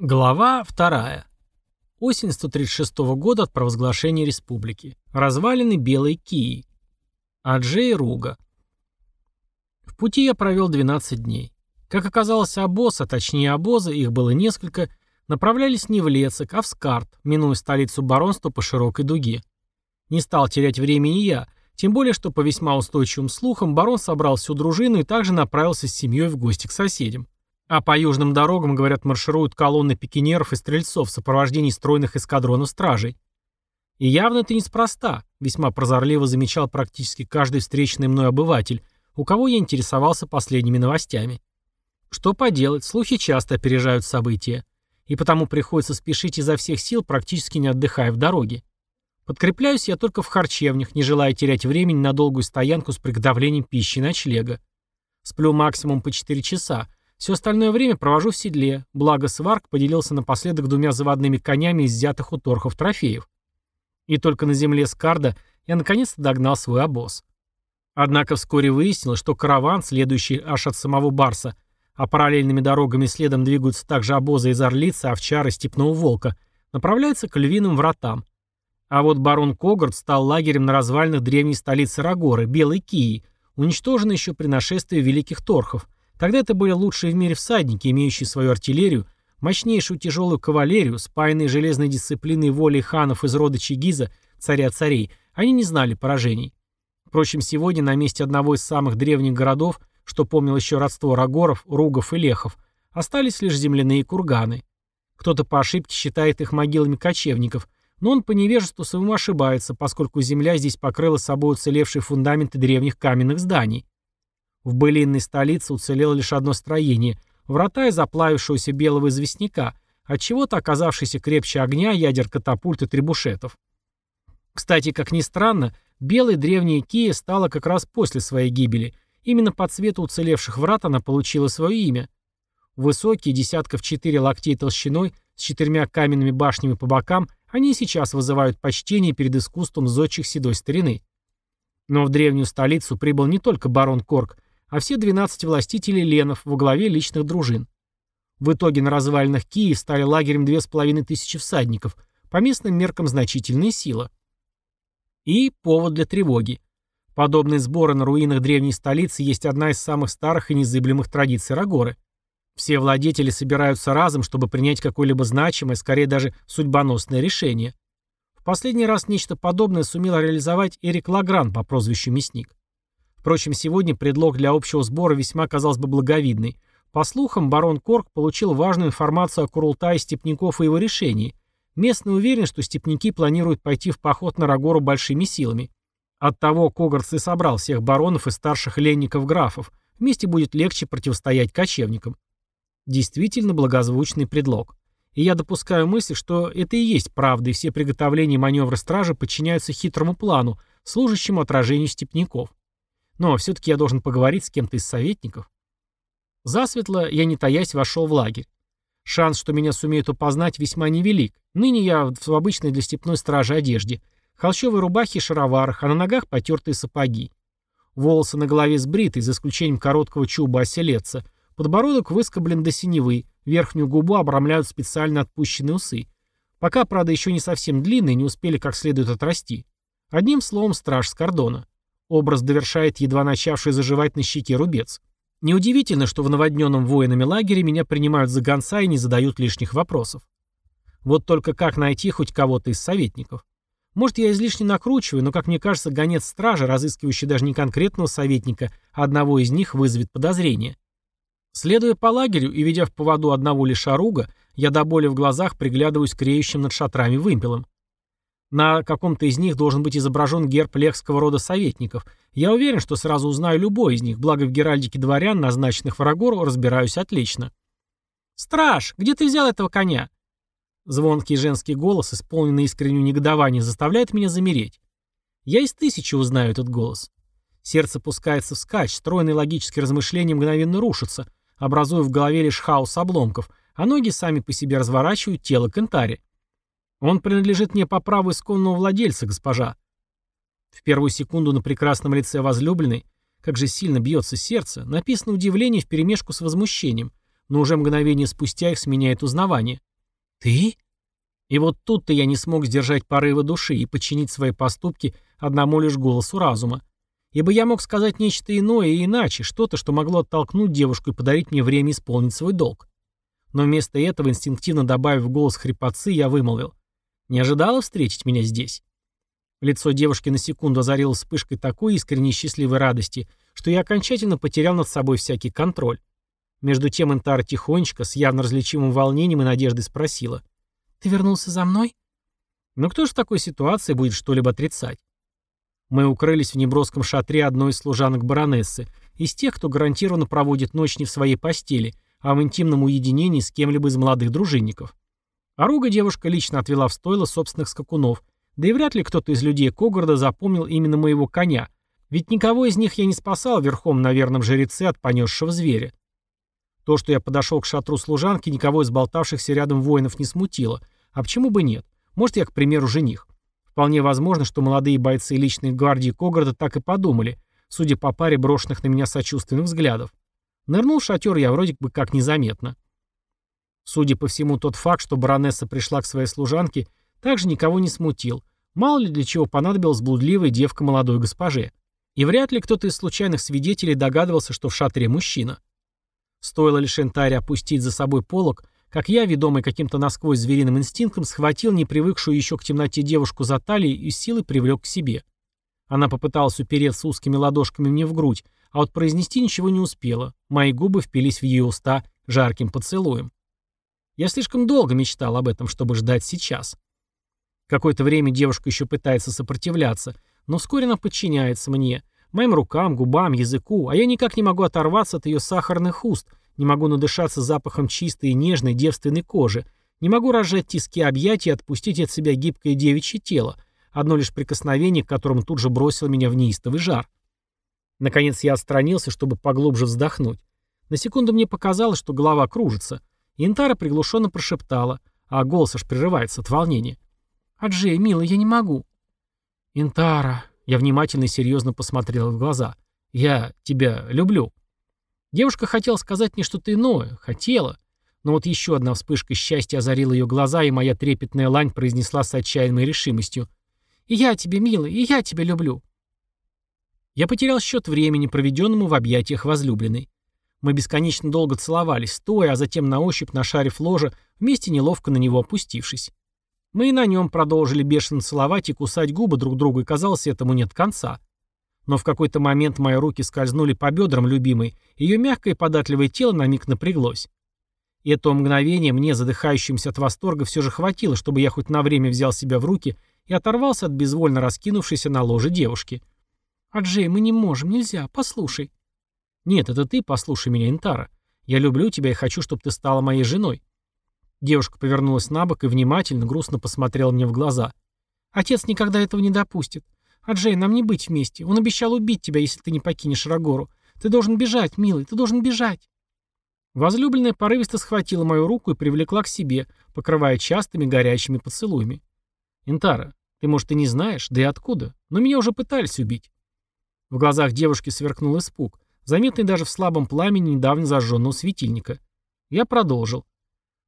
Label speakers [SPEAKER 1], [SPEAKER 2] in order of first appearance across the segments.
[SPEAKER 1] Глава 2. Осень 136 года от провозглашения республики. Развалины Белой Кии. Аджей Руга. В пути я провел 12 дней. Как оказалось, обоз, а точнее обозы, их было несколько, направлялись не в Лецик, а в Скарт, минуя столицу баронства по широкой дуге. Не стал терять времени я, тем более, что по весьма устойчивым слухам барон собрал всю дружину и также направился с семьей в гости к соседям. А по южным дорогам, говорят, маршируют колонны пикинеров и стрельцов в сопровождении стройных эскадронов стражей. И явно это неспроста, весьма прозорливо замечал практически каждый встречный мной обыватель, у кого я интересовался последними новостями. Что поделать, слухи часто опережают события, и потому приходится спешить изо всех сил, практически не отдыхая в дороге. Подкрепляюсь я только в харчевнях, не желая терять времени на долгую стоянку с приготовлением пищи и ночлега. Сплю максимум по 4 часа, все остальное время провожу в седле, благо Сварк поделился напоследок двумя заводными конями из взятых у торхов трофеев. И только на земле Скарда я наконец-то догнал свой обоз. Однако вскоре выяснилось, что караван, следующий аж от самого Барса, а параллельными дорогами следом двигаются также обозы из Орлицы, Овчара и Степного Волка, направляется к львиным вратам. А вот барон Когард стал лагерем на развалинах древней столицы Рагоры, Белой Кии, уничтоженной еще при нашествии великих торхов – Тогда это были лучшие в мире всадники, имеющие свою артиллерию, мощнейшую тяжелую кавалерию, спаянные железной дисциплиной и волей ханов из рода Чигиза, царя царей, они не знали поражений. Впрочем, сегодня на месте одного из самых древних городов, что помнил еще родство Рагоров, Ругов и Лехов, остались лишь земляные курганы. Кто-то по ошибке считает их могилами кочевников, но он по невежеству своему ошибается, поскольку земля здесь покрыла собой уцелевшие фундаменты древних каменных зданий. В былинной столице уцелело лишь одно строение – врата из оплавившегося белого известняка, отчего-то оказавшийся крепче огня, ядер катапульт и требушетов. Кстати, как ни странно, белой древняя Кия стала как раз после своей гибели. Именно по цвету уцелевших врат она получила свое имя. Высокие, десятков четыре локтей толщиной, с четырьмя каменными башнями по бокам, они сейчас вызывают почтение перед искусством зодчих седой старины. Но в древнюю столицу прибыл не только барон Корк, а все 12 властителей ленов во главе личных дружин. В итоге на развалинах Киев стали лагерем 2500 всадников, по местным меркам значительная сила. И повод для тревоги. Подобные сборы на руинах древней столицы есть одна из самых старых и незыблемых традиций Рагоры. Все владетели собираются разом, чтобы принять какое-либо значимое, скорее даже судьбоносное решение. В последний раз нечто подобное сумел реализовать Эрик Лагран по прозвищу Мясник. Впрочем, сегодня предлог для общего сбора весьма, казалось бы, благовидный. По слухам, барон Корк получил важную информацию о Курултае степняков и его решении. Местные уверены, что степняки планируют пойти в поход на Рагору большими силами. Оттого Когарц и собрал всех баронов и старших ленников-графов. Вместе будет легче противостоять кочевникам. Действительно благозвучный предлог. И я допускаю мысль, что это и есть правда, и все приготовления и маневры стражи подчиняются хитрому плану, служащему отражению степняков. Но все-таки я должен поговорить с кем-то из советников. Засветло я, не таясь, вошел в лагерь. Шанс, что меня сумеют опознать, весьма невелик. Ныне я в обычной для степной стражи одежде. Холщовой рубахе и шароварах, а на ногах потертые сапоги. Волосы на голове сбриты, за исключением короткого чуба оселедца. Подбородок выскоблен до синевы, верхнюю губу обрамляют специально отпущенные усы. Пока, правда, еще не совсем длинные, не успели как следует отрасти. Одним словом, страж с кордона. Образ довершает едва начавший заживать на щеке рубец. Неудивительно, что в наводненном воинами лагере меня принимают за гонца и не задают лишних вопросов. Вот только как найти хоть кого-то из советников? Может, я излишне накручиваю, но, как мне кажется, гонец стражи, разыскивающий даже не конкретного советника, а одного из них, вызовет подозрение. Следуя по лагерю и ведя в поводу одного лишь оруга, я до боли в глазах приглядываюсь к реющим над шатрами вымпелам. На каком-то из них должен быть изображен герб лехского рода советников. Я уверен, что сразу узнаю любой из них, благо в геральдике дворян, назначенных врагору, разбираюсь отлично. «Страж, где ты взял этого коня?» Звонкий женский голос, исполненный искреннего негодования, заставляет меня замереть. Я из тысячи узнаю этот голос. Сердце пускается вскачь, стройные логические размышления мгновенно рушатся, образуя в голове лишь хаос обломков, а ноги сами по себе разворачивают тело Кентари. Он принадлежит мне по праву исконного владельца, госпожа. В первую секунду на прекрасном лице возлюбленной, как же сильно бьется сердце, написано удивление вперемешку с возмущением, но уже мгновение спустя их сменяет узнавание. «Ты?» И вот тут-то я не смог сдержать порывы души и подчинить свои поступки одному лишь голосу разума. Ибо я мог сказать нечто иное и иначе, что-то, что могло оттолкнуть девушку и подарить мне время исполнить свой долг. Но вместо этого, инстинктивно добавив голос хрипотцы, я вымолвил. «Не ожидала встретить меня здесь?» Лицо девушки на секунду озарилось вспышкой такой искренней счастливой радости, что я окончательно потерял над собой всякий контроль. Между тем Интара тихонечко, с явно различимым волнением и надеждой спросила. «Ты вернулся за мной?» «Ну кто же в такой ситуации будет что-либо отрицать?» Мы укрылись в неброском шатре одной из служанок баронессы, из тех, кто гарантированно проводит ночь не в своей постели, а в интимном уединении с кем-либо из молодых дружинников. Оруга девушка лично отвела в стойло собственных скакунов, да и вряд ли кто-то из людей Когорда запомнил именно моего коня, ведь никого из них я не спасал верхом на верном жреце от понесшего зверя. То, что я подошел к шатру служанки, никого из болтавшихся рядом воинов не смутило. А почему бы нет? Может, я, к примеру, жених. Вполне возможно, что молодые бойцы личной гвардии Когорда так и подумали, судя по паре брошенных на меня сочувственных взглядов. Нырнул в шатер я вроде бы как незаметно. Судя по всему, тот факт, что баронесса пришла к своей служанке, также никого не смутил. Мало ли для чего понадобилась блудливая девка молодой госпоже. И вряд ли кто-то из случайных свидетелей догадывался, что в шатре мужчина. Стоило лишь Энтаре опустить за собой полог, как я, ведомый каким-то насквозь звериным инстинктом, схватил непривыкшую еще к темноте девушку за талию и силой привлек к себе. Она попыталась упереться узкими ладошками мне в грудь, а вот произнести ничего не успела. Мои губы впились в ее уста жарким поцелуем. Я слишком долго мечтал об этом, чтобы ждать сейчас. Какое-то время девушка еще пытается сопротивляться, но вскоре она подчиняется мне, моим рукам, губам, языку, а я никак не могу оторваться от ее сахарных уст, не могу надышаться запахом чистой и нежной девственной кожи, не могу разжать тиски объятий и отпустить от себя гибкое девичье тело, одно лишь прикосновение, к которому тут же бросило меня в неистовый жар. Наконец я отстранился, чтобы поглубже вздохнуть. На секунду мне показалось, что голова кружится. Интара приглушенно прошептала, а голос аж прерывается от волнения. «Аджей, милый, я не могу». «Интара...» Я внимательно и серьезно посмотрел в глаза. «Я тебя люблю». Девушка хотела сказать мне что-то иное, хотела. Но вот еще одна вспышка счастья озарила ее глаза, и моя трепетная лань произнесла с отчаянной решимостью. «И я тебе, милый, и я тебя люблю». Я потерял счет времени, проведенному в объятиях возлюбленной. Мы бесконечно долго целовались, стоя, а затем на ощупь нашарив ложе, вместе неловко на него опустившись. Мы и на нем продолжили бешено целовать и кусать губы друг другу, и казалось, этому нет конца. Но в какой-то момент мои руки скользнули по бедрам любимой, ее мягкое и податливое тело на миг напряглось. И этого мгновения мне, задыхающимся от восторга, все же хватило, чтобы я хоть на время взял себя в руки и оторвался от безвольно раскинувшейся на ложе девушки. «Аджей, мы не можем, нельзя, послушай». «Нет, это ты послушай меня, Интара. Я люблю тебя и хочу, чтобы ты стала моей женой». Девушка повернулась на бок и внимательно, грустно посмотрела мне в глаза. «Отец никогда этого не допустит. Аджей, нам не быть вместе. Он обещал убить тебя, если ты не покинешь Рагору. Ты должен бежать, милый, ты должен бежать. Возлюбленная порывисто схватила мою руку и привлекла к себе, покрывая частыми горячими поцелуями. «Интара, ты, может, и не знаешь, да и откуда, но меня уже пытались убить». В глазах девушки сверкнул испуг, заметный даже в слабом пламени недавно зажженного светильника. Я продолжил.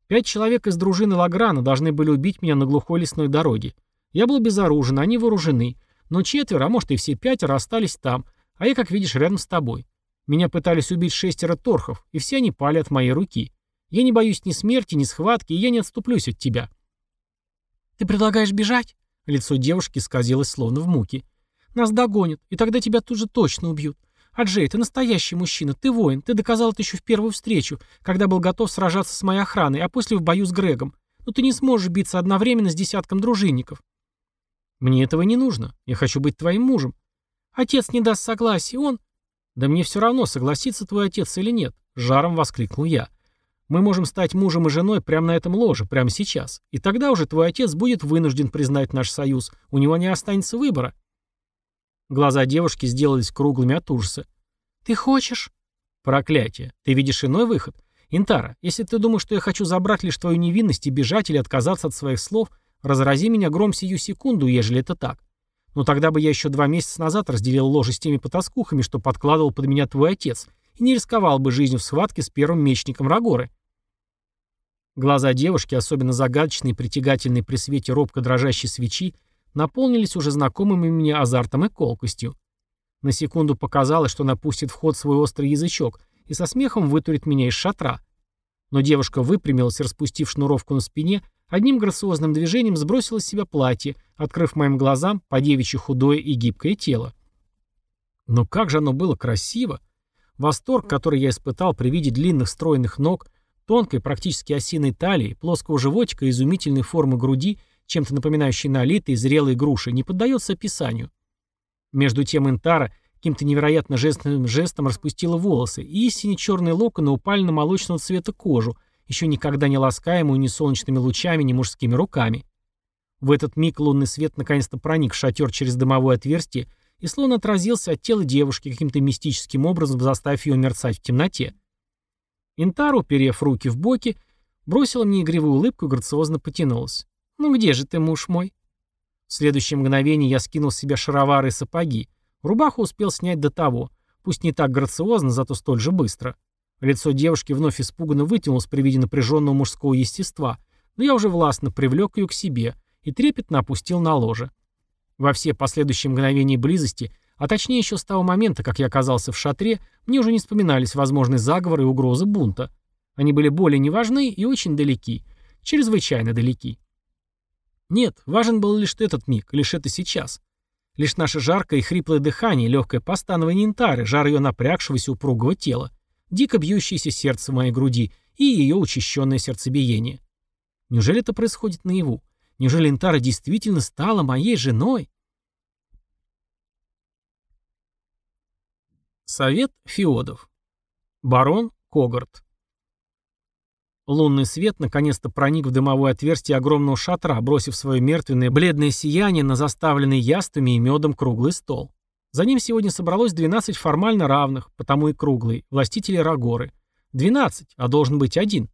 [SPEAKER 1] Пять человек из дружины Лаграна должны были убить меня на глухой лесной дороге. Я был безоружен, они вооружены. Но четверо, а может и все пятеро остались там, а я, как видишь, рядом с тобой. Меня пытались убить шестеро торхов, и все они пали от моей руки. Я не боюсь ни смерти, ни схватки, и я не отступлюсь от тебя». «Ты предлагаешь бежать?» Лицо девушки сказилось словно в муке. «Нас догонят, и тогда тебя тут же точно убьют. Аджей, ты настоящий мужчина, ты воин, ты доказал это еще в первую встречу, когда был готов сражаться с моей охраной, а после в бою с Грегом. Но ты не сможешь биться одновременно с десятком дружинников. Мне этого не нужно. Я хочу быть твоим мужем. Отец не даст согласия, он... Да мне все равно, согласится твой отец или нет. Жаром воскликнул я. Мы можем стать мужем и женой прямо на этом ложе, прямо сейчас. И тогда уже твой отец будет вынужден признать наш союз. У него не останется выбора. Глаза девушки сделались круглыми от ужаса. «Ты хочешь?» «Проклятие. Ты видишь иной выход? Интара, если ты думаешь, что я хочу забрать лишь твою невинность и бежать или отказаться от своих слов, Разрази меня гром сию секунду, ежели это так. Но тогда бы я еще два месяца назад разделил ложе с теми потаскухами, что подкладывал под меня твой отец, и не рисковал бы жизнью в схватке с первым мечником Рагоры. Глаза девушки, особенно загадочные и притягательные при свете робко дрожащей свечи, наполнились уже знакомыми мне азартом и колкостью. На секунду показалось, что она пустит в ход свой острый язычок и со смехом вытурит меня из шатра. Но девушка выпрямилась, распустив шнуровку на спине, одним грациозным движением сбросила с себя платье, открыв моим глазам по девичьи худое и гибкое тело. Но как же оно было красиво! Восторг, который я испытал при виде длинных стройных ног, тонкой, практически осиной талии, плоского животика и изумительной формы груди, чем-то напоминающей налитые зрелые груши, не поддается описанию. Между тем Интара каким-то невероятно жестным жестом распустила волосы, и истине черные локоны упали на молочного цвета кожу, еще никогда не ласкаемую ни солнечными лучами, ни мужскими руками. В этот миг лунный свет наконец-то проник в шатер через дымовое отверстие и словно отразился от тела девушки каким-то мистическим образом, заставив ее мерцать в темноте. Интару, перев руки в боки, бросила мне игривую улыбку и грациозно потянулась. «Ну где же ты, муж мой?» В следующее мгновение я скинул с себя шаровары и сапоги. Рубаху успел снять до того. Пусть не так грациозно, зато столь же быстро. Лицо девушки вновь испуганно вытянулось при виде напряженного мужского естества, но я уже властно привлек ее к себе и трепетно опустил на ложе. Во все последующие мгновения близости, а точнее еще с того момента, как я оказался в шатре, мне уже не вспоминались возможные заговоры и угрозы бунта. Они были более неважны и очень далеки. Чрезвычайно далеки. Нет, важен был лишь этот миг, лишь это сейчас. Лишь наше жаркое и хриплое дыхание, легкое постанование интары, жар ее напрягшегося упругого тела, дико бьющееся сердце в моей груди и ее учащенное сердцебиение. Неужели это происходит наяву? Неужели Интара действительно стала моей женой? Совет Феодов. Барон Когарт. Лунный свет наконец-то проник в дымовое отверстие огромного шатра, бросив свое мертвенное бледное сияние на заставленный яствами и медом круглый стол. За ним сегодня собралось 12 формально равных, потому и круглый, властителей Рагоры. 12, а должен быть один.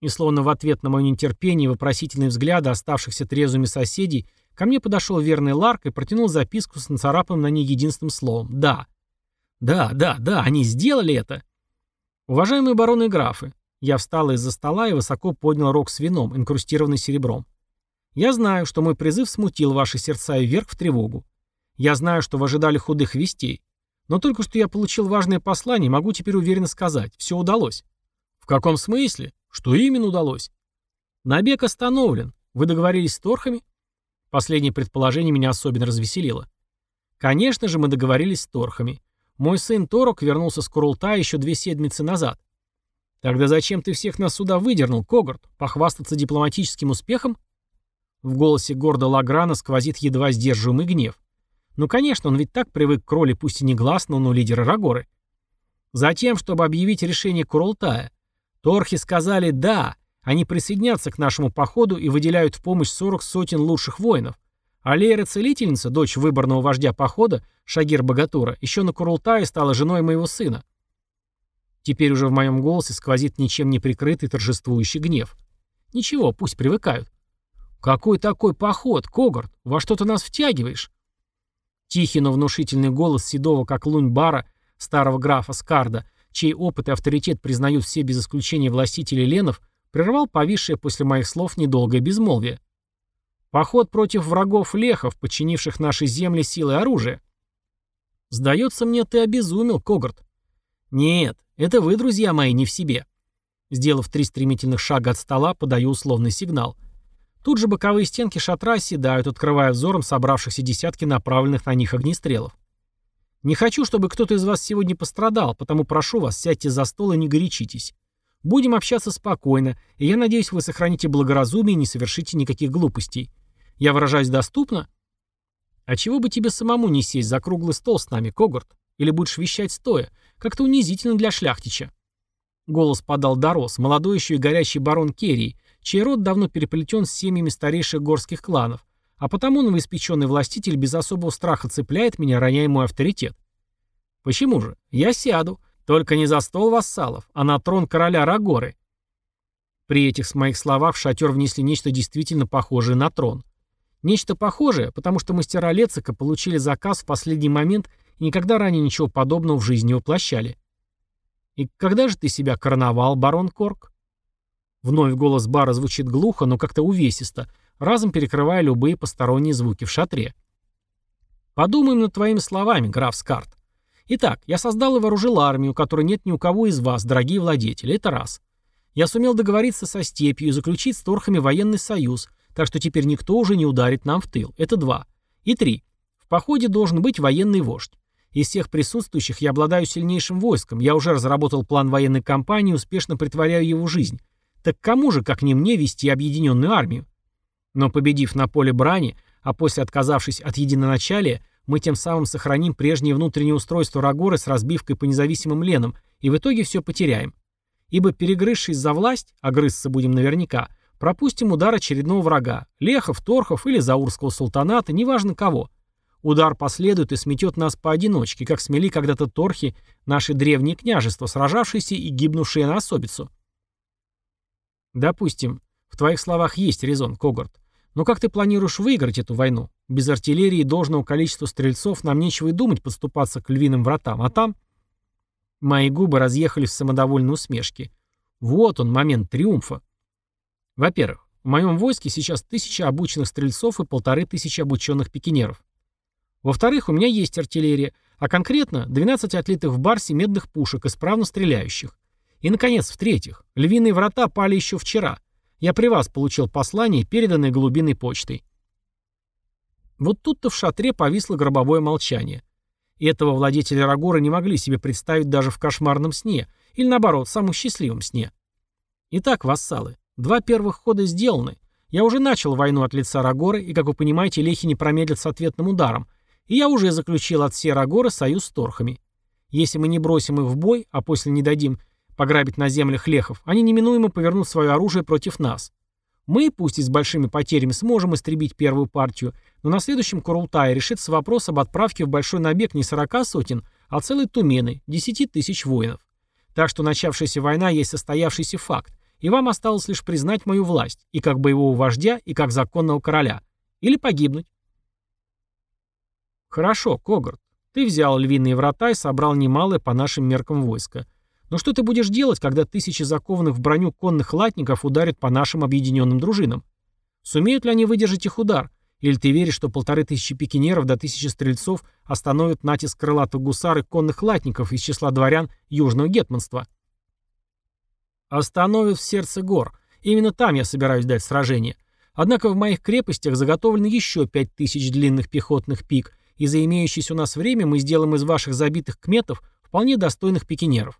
[SPEAKER 1] И словно в ответ на мое нетерпение и вопросительные взгляды оставшихся трезвыми соседей, ко мне подошел верный Ларк и протянул записку с нацарапанным на ней единственным словом «Да». Да, да, да, они сделали это. Уважаемые бароны и графы, я встал из-за стола и высоко поднял рог с вином, инкрустированный серебром. Я знаю, что мой призыв смутил ваши сердца и вверх в тревогу. Я знаю, что вы ожидали худых вестей. Но только что я получил важное послание, могу теперь уверенно сказать, все удалось. В каком смысле? Что именно удалось? Набег остановлен. Вы договорились с торхами? Последнее предположение меня особенно развеселило. Конечно же, мы договорились с торхами. Мой сын Торок вернулся с Курулта еще две седмицы назад. «Тогда зачем ты всех нас сюда выдернул, Когарт? Похвастаться дипломатическим успехом?» В голосе гордо Лаграна сквозит едва сдерживаемый гнев. Ну, конечно, он ведь так привык к роли пусть и негласного, но лидера Рагоры. Затем, чтобы объявить решение Курултая. Торхи сказали «да», они присоединятся к нашему походу и выделяют в помощь 40 сотен лучших воинов. А Лейра-целительница, дочь выборного вождя похода, Шагир Богатура, еще на Курултае стала женой моего сына. Теперь уже в моем голосе сквозит ничем не прикрытый торжествующий гнев. Ничего, пусть привыкают. «Какой такой поход, Когарт? Во что ты нас втягиваешь?» Тихий, но внушительный голос седого, как лунь бара, старого графа Скарда, чей опыт и авторитет признают все без исключения властители Ленов, прервал повисшее после моих слов недолгое безмолвие. «Поход против врагов лехов, подчинивших нашей земле силой оружия». «Сдается мне, ты обезумел, Когарт». «Нет, это вы, друзья мои, не в себе. Сделав три стремительных шага от стола, подаю условный сигнал. Тут же боковые стенки шатра оседают, открывая взором собравшихся десятки направленных на них огнестрелов. Не хочу, чтобы кто-то из вас сегодня пострадал, потому прошу вас, сядьте за стол и не горячитесь. Будем общаться спокойно, и я надеюсь, вы сохраните благоразумие и не совершите никаких глупостей. Я выражаюсь доступно? А чего бы тебе самому не сесть за круглый стол с нами, Когорт? Или будешь вещать стоя? Как-то унизительно для шляхтича. Голос подал Дорос, молодой еще и горячий барон Керрий, чей род давно переплетен с семьями старейших горских кланов, а потому новоиспеченный властитель без особого страха цепляет меня, роняя мой авторитет. Почему же? Я сяду, только не за стол вассалов, а на трон короля Рагоры. При этих с моих словах в шатер внесли нечто действительно похожее на трон. Нечто похожее, потому что мастера Лецика получили заказ в последний момент и никогда ранее ничего подобного в жизни не воплощали. И когда же ты себя короновал, барон Корк? Вновь голос бара звучит глухо, но как-то увесисто, разом перекрывая любые посторонние звуки в шатре. Подумаем над твоими словами, граф Скарт. Итак, я создал и вооружил армию, которой нет ни у кого из вас, дорогие владетели, это раз. Я сумел договориться со степью и заключить с торхами военный союз, так что теперь никто уже не ударит нам в тыл, это два. И три. В походе должен быть военный вождь. Из всех присутствующих я обладаю сильнейшим войском, я уже разработал план военной кампании и успешно притворяю его жизнь. Так кому же, как не мне, вести объединенную армию? Но победив на поле брани, а после отказавшись от единоначалия, мы тем самым сохраним прежнее внутреннее устройство Рагоры с разбивкой по независимым ленам, и в итоге все потеряем. Ибо перегрызшись за власть, а грызться будем наверняка, пропустим удар очередного врага, Лехов, Торхов или Заурского султаната, неважно кого – Удар последует и сметет нас поодиночке, как смели когда-то торхи, наши древние княжества, сражавшиеся и гибнувшие на особицу. Допустим, в твоих словах есть резон, Когарт. Но как ты планируешь выиграть эту войну? Без артиллерии и должного количества стрельцов нам нечего и думать подступаться к львиным вратам, а там... Мои губы разъехались в самодовольной усмешке. Вот он, момент триумфа. Во-первых, в моем войске сейчас тысяча обученных стрельцов и полторы тысячи обученных пикинеров. Во-вторых, у меня есть артиллерия, а конкретно 12 отлитых в барсе медных пушек, исправно стреляющих. И, наконец, в-третьих, львиные врата пали еще вчера. Я при вас получил послание, переданное голубиной почтой. Вот тут-то в шатре повисло гробовое молчание. И этого владетели Рагора не могли себе представить даже в кошмарном сне, или наоборот, в самом счастливом сне. Итак, вассалы, два первых хода сделаны. Я уже начал войну от лица Рагоры, и, как вы понимаете, лехи не промедлят с ответным ударом, и я уже заключил от Серогора союз с торхами. Если мы не бросим их в бой, а после не дадим пограбить на землях лехов, они неминуемо повернут свое оружие против нас. Мы, пусть и с большими потерями, сможем истребить первую партию, но на следующем Курултае решится вопрос об отправке в большой набег не 40 сотен, а целой тумены, 10 тысяч воинов. Так что начавшаяся война есть состоявшийся факт, и вам осталось лишь признать мою власть, и как боевого вождя, и как законного короля. Или погибнуть. Хорошо, Когарт. Ты взял львиные врата и собрал немалое по нашим меркам войско. Но что ты будешь делать, когда тысячи закованных в броню конных латников ударят по нашим объединенным дружинам? Сумеют ли они выдержать их удар? Или ты веришь, что полторы тысячи пикинеров до тысячи стрельцов остановят натиск крылатых гусар и конных латников из числа дворян Южного гетманства? Остановят в сердце гор. Именно там я собираюсь дать сражение. Однако в моих крепостях заготовлены еще пять тысяч длинных пехотных пик, и за имеющееся у нас время мы сделаем из ваших забитых кметов вполне достойных пикинеров.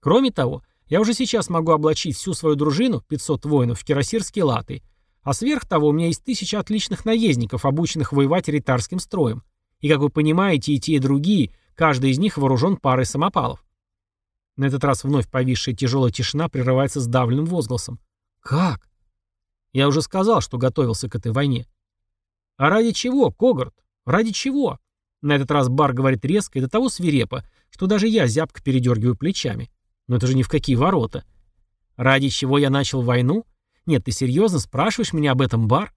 [SPEAKER 1] Кроме того, я уже сейчас могу облачить всю свою дружину, 500 воинов, в кирасирские латы, а сверх того у меня есть тысяча отличных наездников, обученных воевать ритарским строем. И, как вы понимаете, и те, и другие, каждый из них вооружен парой самопалов. На этот раз вновь повисшая тяжелая тишина прерывается сдавленным возгласом. «Как?» Я уже сказал, что готовился к этой войне. А ради чего, Когарт? Ради чего? На этот раз Бар говорит резко и до того свирепо, что даже я зябко передергиваю плечами. Но это же ни в какие ворота. Ради чего я начал войну? Нет, ты серьезно спрашиваешь меня об этом, Бар?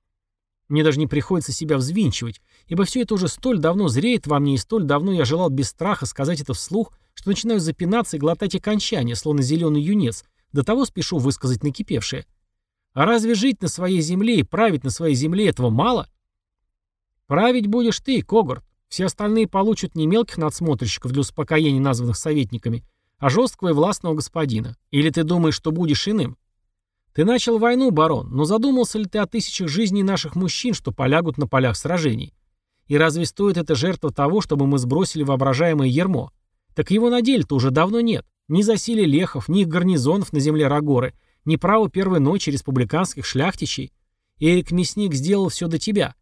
[SPEAKER 1] Мне даже не приходится себя взвинчивать, ибо все это уже столь давно зреет во мне, и столь давно я желал без страха сказать это вслух, что начинаю запинаться и глотать окончания, словно зеленый юнец, до того спешу высказать накипевшее. А разве жить на своей земле и править на своей земле этого мало? Править будешь ты, Когорт. Все остальные получат не мелких надсмотрщиков для успокоения названных советниками, а жесткого и властного господина. Или ты думаешь, что будешь иным? Ты начал войну, барон, но задумался ли ты о тысячах жизней наших мужчин, что полягут на полях сражений? И разве стоит эта жертва того, чтобы мы сбросили воображаемое ермо? Так его на деле-то уже давно нет. Ни засилия лехов, ни их гарнизонов на земле Рагоры, ни права первой ночи республиканских шляхтичей. Эрик Мясник сделал все до тебя.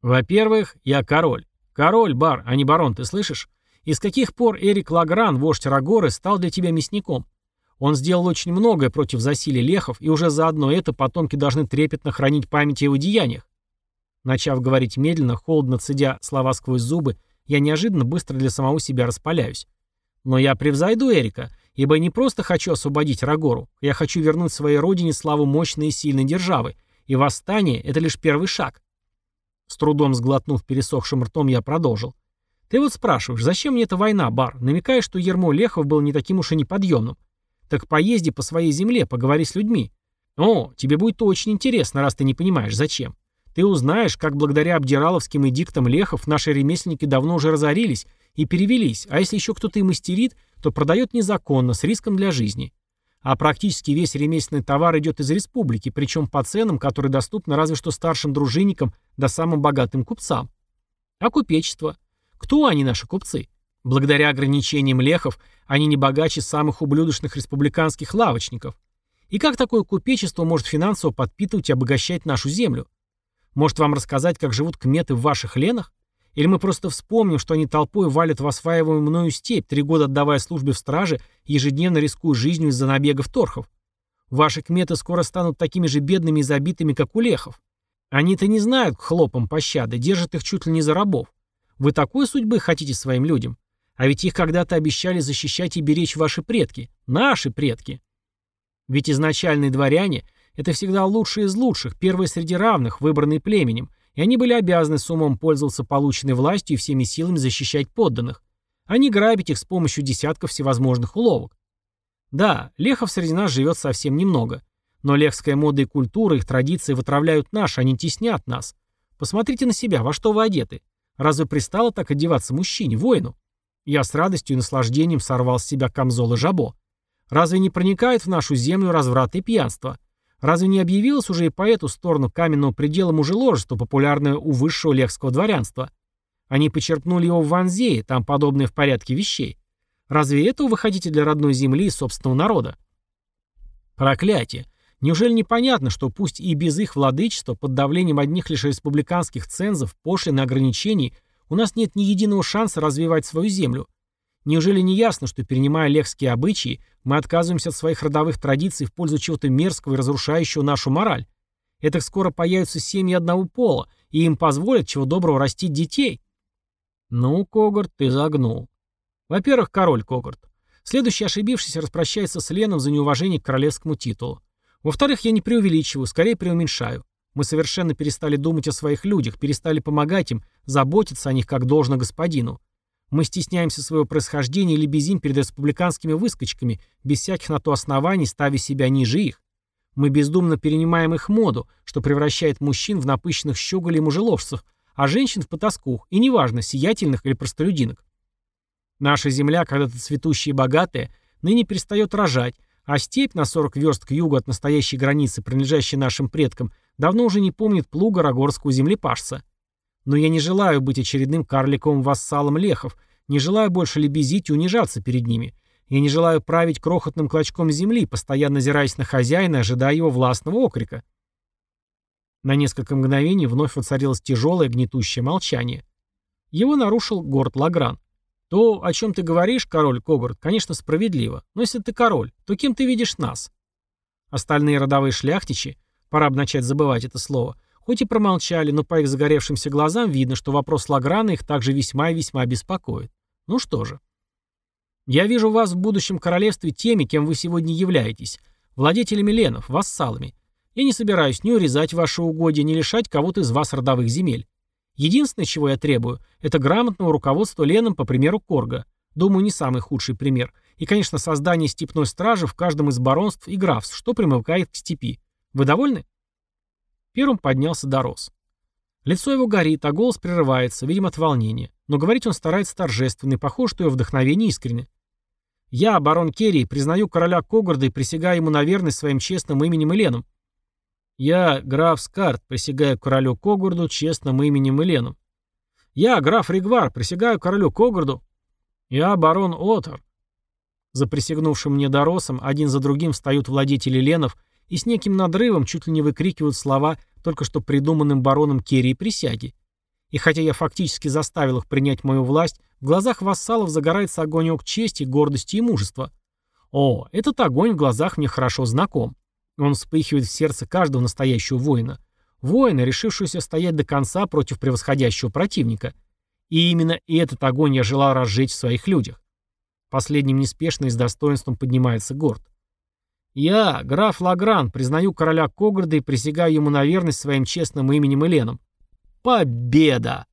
[SPEAKER 1] Во-первых, я король. Король, бар, а не барон, ты слышишь? И с каких пор Эрик Лагран, вождь Рагоры, стал для тебя мясником? Он сделал очень многое против засилия лехов, и уже заодно это потомки должны трепетно хранить память о его деяниях. Начав говорить медленно, холодно цедя слова сквозь зубы, я неожиданно быстро для самого себя распаляюсь. Но я превзойду Эрика, ибо не просто хочу освободить Рагору, я хочу вернуть своей родине славу мощной и сильной державы, и восстание — это лишь первый шаг. С трудом сглотнув пересохшим ртом, я продолжил. «Ты вот спрашиваешь, зачем мне эта война, Бар? Намекаешь, что Ермо Лехов был не таким уж и неподъемным. Так поезди по своей земле, поговори с людьми. О, тебе будет очень интересно, раз ты не понимаешь, зачем. Ты узнаешь, как благодаря обдираловским эдиктам лехов наши ремесленники давно уже разорились и перевелись, а если еще кто-то и мастерит, то продает незаконно, с риском для жизни. А практически весь ремесленный товар идет из республики, причем по ценам, которые доступны разве что старшим дружинникам да самым богатым купцам. А купечество? Кто они, наши купцы? Благодаря ограничениям лехов, они не богаче самых ублюдочных республиканских лавочников. И как такое купечество может финансово подпитывать и обогащать нашу землю? Может вам рассказать, как живут кметы в ваших ленах? Или мы просто вспомним, что они толпой валят в осваиваемую мною степь, три года отдавая службе в страже, ежедневно рискуя жизнью из-за набегов торхов? Ваши кметы скоро станут такими же бедными и забитыми, как у лехов. Они-то не знают к хлопам пощады, держат их чуть ли не за рабов. Вы такой судьбы хотите своим людям? А ведь их когда-то обещали защищать и беречь ваши предки. Наши предки. Ведь изначальные дворяне это всегда лучшие из лучших, первые среди равных, выбранные племенем, и они были обязаны с умом пользоваться полученной властью и всеми силами защищать подданных, а не грабить их с помощью десятков всевозможных уловок. Да, лехов среди нас живет совсем немного, но лехская мода и культура, их традиции вытравляют наш, они теснят нас. Посмотрите на себя, во что вы одеты. Разве пристало так одеваться мужчине, воину? Я с радостью и наслаждением сорвал с себя камзол и жабо. Разве не проникает в нашу землю разврат и пьянство? Разве не объявилось уже и по эту сторону каменного предела мужеложества, популярное у высшего лехского дворянства? Они почерпнули его в Ванзее, там подобное в порядке вещей. Разве этого вы хотите для родной земли и собственного народа? Проклятие. Неужели непонятно, что пусть и без их владычества, под давлением одних лишь республиканских цензов, пошлин и ограничений, у нас нет ни единого шанса развивать свою землю, Неужели не ясно, что, перенимая лехские обычаи, мы отказываемся от своих родовых традиций в пользу чего-то мерзкого и разрушающего нашу мораль? Это скоро появятся семьи одного пола, и им позволят чего доброго растить детей. Ну, Когарт, ты загнул. Во-первых, король Когарт. Следующий ошибившийся распрощается с Леном за неуважение к королевскому титулу. Во-вторых, я не преувеличиваю, скорее преуменьшаю. Мы совершенно перестали думать о своих людях, перестали помогать им, заботиться о них как должно господину. Мы стесняемся своего происхождения или безим перед республиканскими выскочками, без всяких на то оснований, ставя себя ниже их. Мы бездумно перенимаем их моду, что превращает мужчин в напыщенных щеголей и а женщин в потаскух, и неважно, сиятельных или простолюдинок. Наша земля, когда-то цветущая и богатая, ныне перестает рожать, а степь на 40 верст к югу от настоящей границы, принадлежащей нашим предкам, давно уже не помнит плуга рогорского землепашца. Но я не желаю быть очередным карликовым-вассалом лехов, не желаю больше лебезить и унижаться перед ними. Я не желаю править крохотным клочком земли, постоянно зираясь на хозяина, ожидая его властного окрика. На несколько мгновений вновь воцарилось тяжелое гнетущее молчание. Его нарушил Горд Лагран. «То, о чем ты говоришь, король Когорт, конечно, справедливо. Но если ты король, то кем ты видишь нас?» Остальные родовые шляхтичи, пора бы начать забывать это слово, Хоть и промолчали, но по их загоревшимся глазам видно, что вопрос Лаграна их также весьма и весьма беспокоит. Ну что же. Я вижу вас в будущем королевстве теми, кем вы сегодня являетесь, владетелями ленов, вассалами. Я не собираюсь ни урезать ваши угодья, ни лишать кого-то из вас родовых земель. Единственное, чего я требую, это грамотного руководства леном по примеру Корга. Думаю, не самый худший пример. И, конечно, создание степной стражи в каждом из баронств и графств, что примыкает к степи. Вы довольны? Первым поднялся Дорос. Лицо его горит, а голос прерывается, видимо, от волнения. Но говорить он старается торжественно, и похоже, что его вдохновение искренне. «Я, барон Керри, признаю короля Когорда и присягаю ему на верность своим честным именем и леном». «Я, граф Скарт, присягаю королю Когорду честным именем и леном». «Я, граф Ригвар, присягаю королю Когорду». «Я, барон Отор». За присягнувшим мне Доросом один за другим встают владетели ленов и с неким надрывом чуть ли не выкрикивают слова только что придуманным бароном Керри присяги. И хотя я фактически заставил их принять мою власть, в глазах вассалов загорается огонек чести, гордости и мужества. О, этот огонь в глазах мне хорошо знаком. Он вспыхивает в сердце каждого настоящего воина. Воина, решившегося стоять до конца против превосходящего противника. И именно этот огонь я желал разжечь в своих людях. Последним неспешно и с достоинством поднимается Горд. Я, граф Лагран, признаю короля Когорда и присягаю ему на верность своим честным именем и леном. Победа!